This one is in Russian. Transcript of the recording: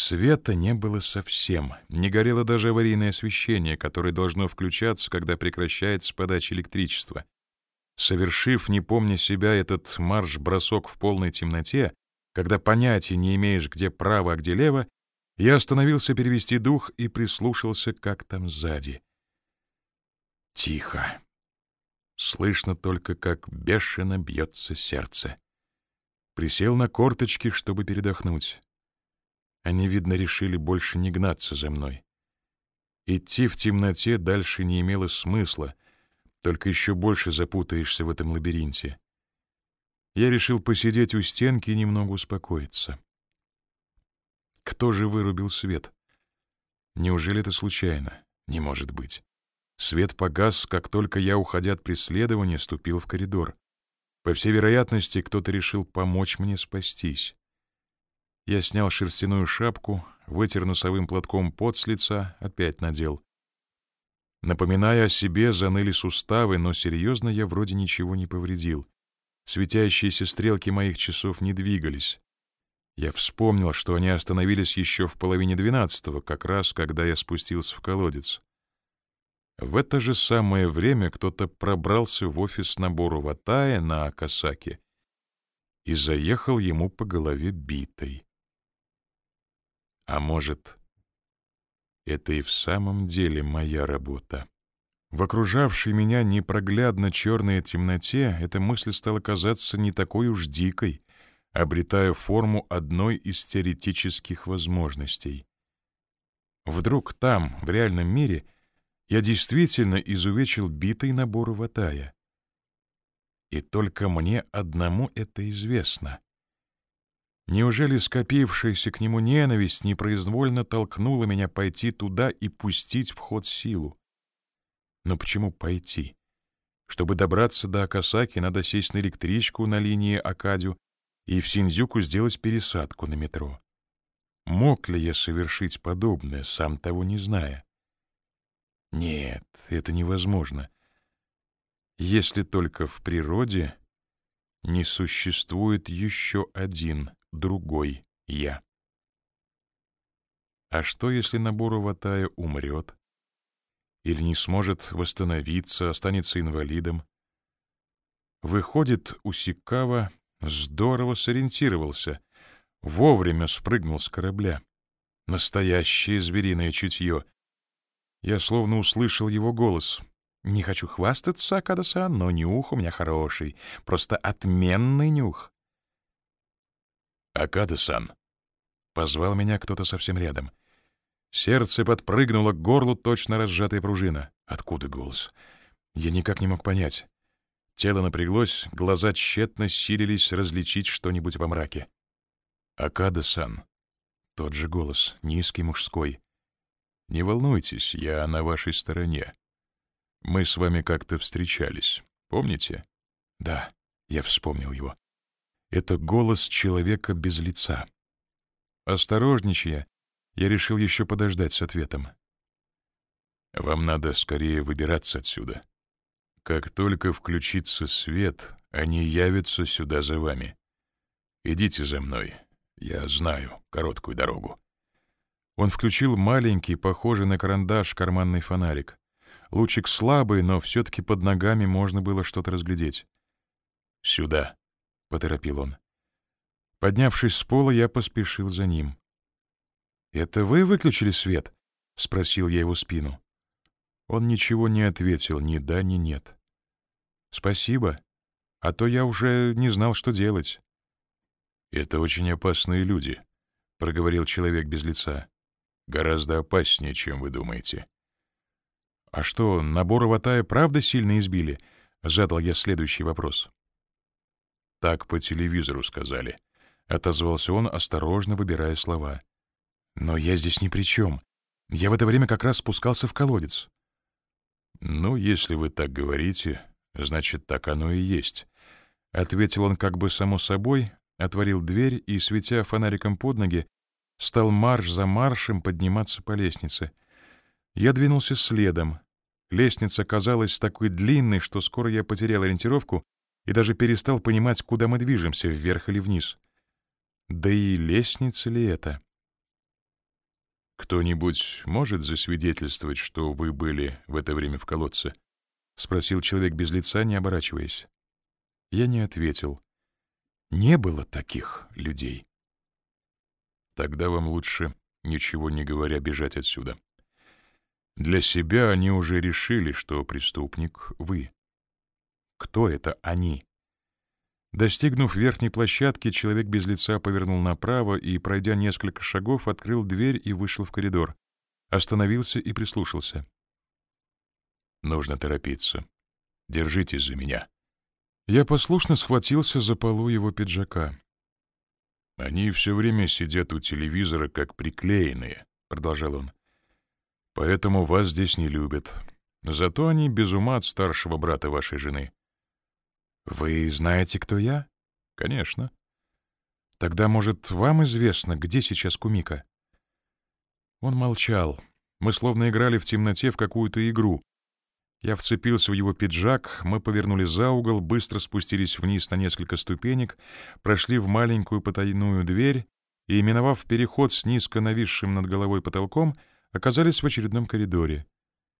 Света не было совсем. Не горело даже аварийное освещение, которое должно включаться, когда прекращается подача электричества. Совершив, не помня себя, этот марш-бросок в полной темноте, когда понятия не имеешь, где право, а где лево, я остановился перевести дух и прислушался, как там сзади. Тихо. Слышно только, как бешено бьется сердце. Присел на корточки, чтобы передохнуть. Они, видно, решили больше не гнаться за мной. Идти в темноте дальше не имело смысла, только еще больше запутаешься в этом лабиринте. Я решил посидеть у стенки и немного успокоиться. Кто же вырубил свет? Неужели это случайно? Не может быть. Свет погас, как только я, уходя от преследования, ступил в коридор. По всей вероятности, кто-то решил помочь мне спастись. Я снял шерстяную шапку, вытер носовым платком пот с лица, опять надел. Напоминая о себе, заныли суставы, но серьезно я вроде ничего не повредил. Светящиеся стрелки моих часов не двигались. Я вспомнил, что они остановились еще в половине двенадцатого, как раз когда я спустился в колодец. В это же самое время кто-то пробрался в офис набору Ватая на Акасаке и заехал ему по голове битой. А может, это и в самом деле моя работа. В окружавшей меня непроглядно черной темноте эта мысль стала казаться не такой уж дикой, обретая форму одной из теоретических возможностей. Вдруг там, в реальном мире, я действительно изувечил битый набор ватая. И только мне одному это известно. Неужели скопившаяся к нему ненависть непроизвольно толкнула меня пойти туда и пустить в ход силу? Но почему пойти? Чтобы добраться до Акасаки, надо сесть на электричку на линии Акадю и в Синдзюку сделать пересадку на метро. Мог ли я совершить подобное, сам того не зная? Нет, это невозможно. Если только в природе не существует еще один другой я. А что, если Набуру Ватая умрет? Или не сможет восстановиться, останется инвалидом? Выходит, Усикава здорово сориентировался, вовремя спрыгнул с корабля. Настоящее звериное чутье. Я словно услышал его голос. «Не хочу хвастаться, Акада-сан, но нюх у меня хороший, просто отменный нюх». «Акада-сан!» — позвал меня кто-то совсем рядом. Сердце подпрыгнуло к горлу точно разжатая пружина. Откуда голос? Я никак не мог понять. Тело напряглось, глаза тщетно силились различить что-нибудь во мраке. «Акада-сан!» Тот же голос, низкий, мужской. «Не волнуйтесь, я на вашей стороне. Мы с вами как-то встречались, помните?» «Да», — я вспомнил его. Это голос человека без лица. Осторожничая, я решил еще подождать с ответом. «Вам надо скорее выбираться отсюда. Как только включится свет, они явятся сюда за вами. Идите за мной, я знаю короткую дорогу». Он включил маленький, похожий на карандаш, карманный фонарик. Лучик слабый, но все-таки под ногами можно было что-то разглядеть. «Сюда», — поторопил он. Поднявшись с пола, я поспешил за ним. «Это вы выключили свет?» — спросил я его спину. Он ничего не ответил, ни да, ни нет. «Спасибо, а то я уже не знал, что делать». «Это очень опасные люди», — проговорил человек без лица. «Гораздо опаснее, чем вы думаете». «А что, набор Аватая правда сильно избили?» — задал я следующий вопрос. «Так по телевизору сказали», — отозвался он, осторожно выбирая слова. «Но я здесь ни при чем. Я в это время как раз спускался в колодец». «Ну, если вы так говорите, значит, так оно и есть», — ответил он как бы само собой, отворил дверь и, светя фонариком под ноги, стал марш за маршем подниматься по лестнице. Я двинулся следом. Лестница казалась такой длинной, что скоро я потерял ориентировку и даже перестал понимать, куда мы движемся, вверх или вниз. Да и лестница ли это? «Кто-нибудь может засвидетельствовать, что вы были в это время в колодце?» — спросил человек без лица, не оборачиваясь. Я не ответил. Не было таких людей. Тогда вам лучше, ничего не говоря, бежать отсюда. Для себя они уже решили, что преступник — вы. Кто это они? Достигнув верхней площадки, человек без лица повернул направо и, пройдя несколько шагов, открыл дверь и вышел в коридор. Остановился и прислушался. «Нужно торопиться. Держитесь за меня». Я послушно схватился за полу его пиджака. «Они все время сидят у телевизора, как приклеенные», — продолжал он. «Поэтому вас здесь не любят. Зато они без ума от старшего брата вашей жены. «Вы знаете, кто я?» «Конечно». «Тогда, может, вам известно, где сейчас Кумика?» Он молчал. Мы словно играли в темноте в какую-то игру. Я вцепился в его пиджак, мы повернули за угол, быстро спустились вниз на несколько ступенек, прошли в маленькую потайную дверь и, миновав переход с низко нависшим над головой потолком, оказались в очередном коридоре —